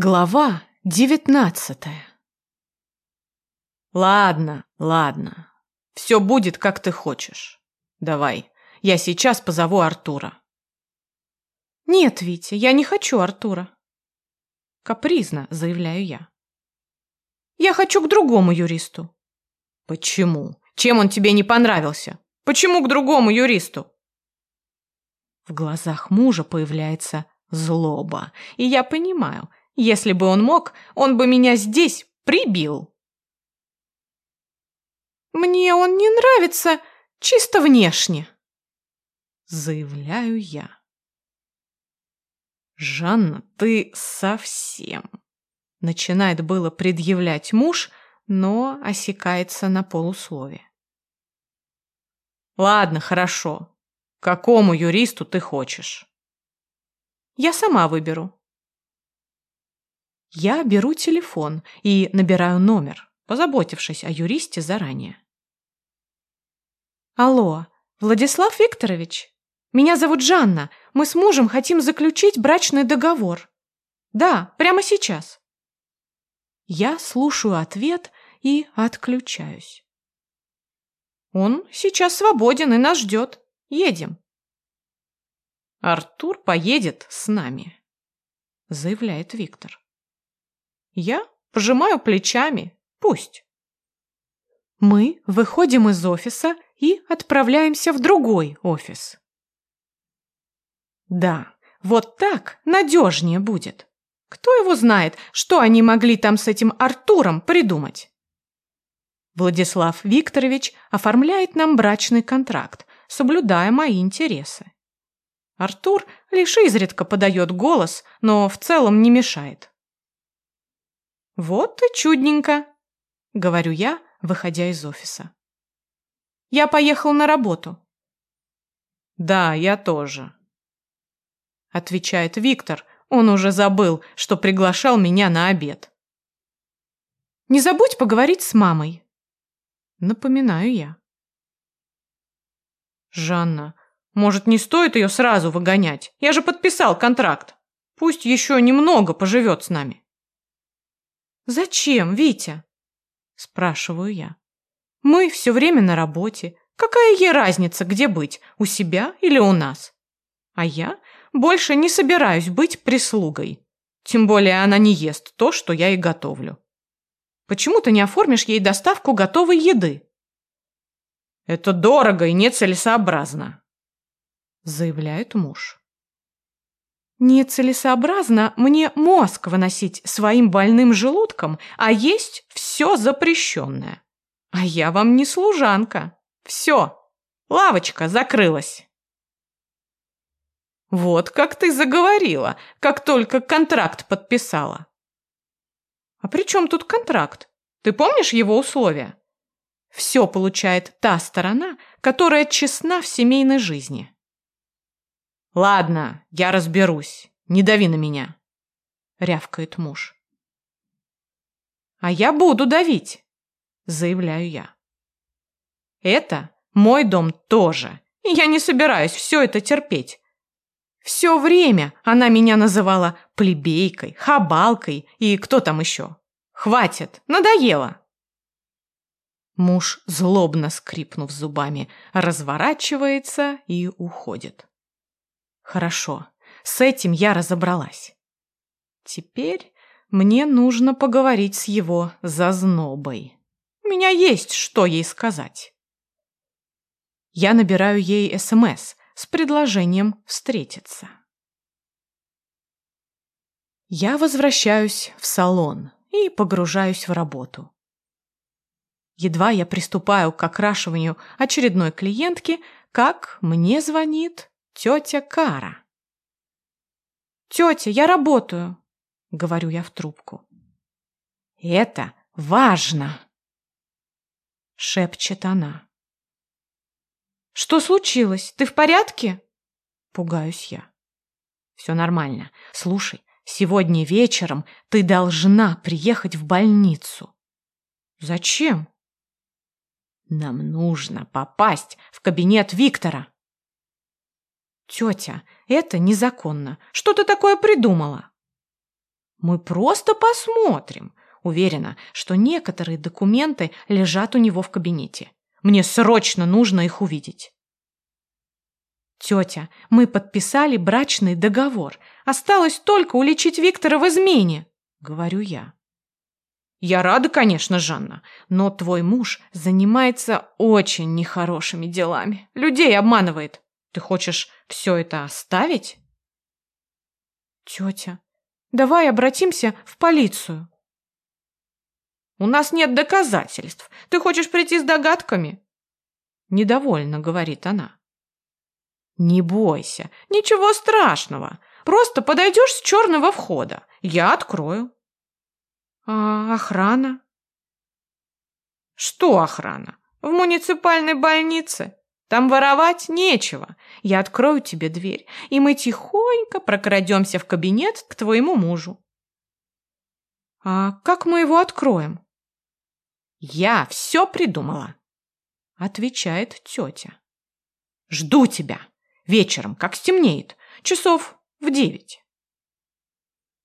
Глава девятнадцатая Ладно, ладно. Все будет, как ты хочешь. Давай, я сейчас позову Артура. Нет, Витя, я не хочу Артура. Капризно, заявляю я. Я хочу к другому юристу. Почему? Чем он тебе не понравился? Почему к другому юристу? В глазах мужа появляется злоба, и я понимаю, если бы он мог, он бы меня здесь прибил. Мне он не нравится чисто внешне, заявляю я. Жанна, ты совсем... Начинает было предъявлять муж, но осекается на полуслове. Ладно, хорошо. Какому юристу ты хочешь? Я сама выберу. Я беру телефон и набираю номер, позаботившись о юристе заранее. Алло, Владислав Викторович? Меня зовут Жанна. Мы с мужем хотим заключить брачный договор. Да, прямо сейчас. Я слушаю ответ и отключаюсь. Он сейчас свободен и нас ждет. Едем. Артур поедет с нами, заявляет Виктор. Я пожимаю плечами. Пусть. Мы выходим из офиса и отправляемся в другой офис. Да, вот так надежнее будет. Кто его знает, что они могли там с этим Артуром придумать? Владислав Викторович оформляет нам брачный контракт, соблюдая мои интересы. Артур лишь изредка подает голос, но в целом не мешает. «Вот и чудненько», — говорю я, выходя из офиса. «Я поехал на работу». «Да, я тоже», — отвечает Виктор. Он уже забыл, что приглашал меня на обед. «Не забудь поговорить с мамой», — напоминаю я. «Жанна, может, не стоит ее сразу выгонять? Я же подписал контракт. Пусть еще немного поживет с нами». «Зачем, Витя?» – спрашиваю я. «Мы все время на работе. Какая ей разница, где быть, у себя или у нас? А я больше не собираюсь быть прислугой. Тем более она не ест то, что я ей готовлю. Почему ты не оформишь ей доставку готовой еды?» «Это дорого и нецелесообразно», – заявляет муж. Нецелесообразно мне мозг выносить своим больным желудком, а есть все запрещенное. А я вам не служанка. Все, лавочка закрылась. Вот как ты заговорила, как только контракт подписала. А при чем тут контракт? Ты помнишь его условия? Все получает та сторона, которая честна в семейной жизни. «Ладно, я разберусь. Не дави на меня», — рявкает муж. «А я буду давить», — заявляю я. «Это мой дом тоже, и я не собираюсь все это терпеть. Все время она меня называла плебейкой, хабалкой и кто там еще. Хватит, надоело!» Муж, злобно скрипнув зубами, разворачивается и уходит. Хорошо, с этим я разобралась. Теперь мне нужно поговорить с его зазнобой. У меня есть что ей сказать. Я набираю ей СМС с предложением встретиться. Я возвращаюсь в салон и погружаюсь в работу. Едва я приступаю к окрашиванию очередной клиентки, как мне звонит тетя Кара. «Тетя, я работаю», — говорю я в трубку. «Это важно», — шепчет она. «Что случилось? Ты в порядке?» Пугаюсь я. «Все нормально. Слушай, сегодня вечером ты должна приехать в больницу». «Зачем?» «Нам нужно попасть в кабинет Виктора». «Тетя, это незаконно. Что ты такое придумала?» Мы просто посмотрим. Уверена, что некоторые документы лежат у него в кабинете. Мне срочно нужно их увидеть. Тетя, мы подписали брачный договор. Осталось только уличить Виктора в измене, говорю я. Я рада, конечно, Жанна, но твой муж занимается очень нехорошими делами. Людей обманывает. Ты хочешь все это оставить? Тетя, давай обратимся в полицию. У нас нет доказательств. Ты хочешь прийти с догадками? Недовольно, говорит она. Не бойся, ничего страшного. Просто подойдешь с черного входа. Я открою. А охрана? Что охрана? В муниципальной больнице. Там воровать нечего. Я открою тебе дверь, и мы тихонько прокрадемся в кабинет к твоему мужу. А как мы его откроем? Я все придумала, отвечает тетя. Жду тебя вечером, как стемнеет, часов в девять.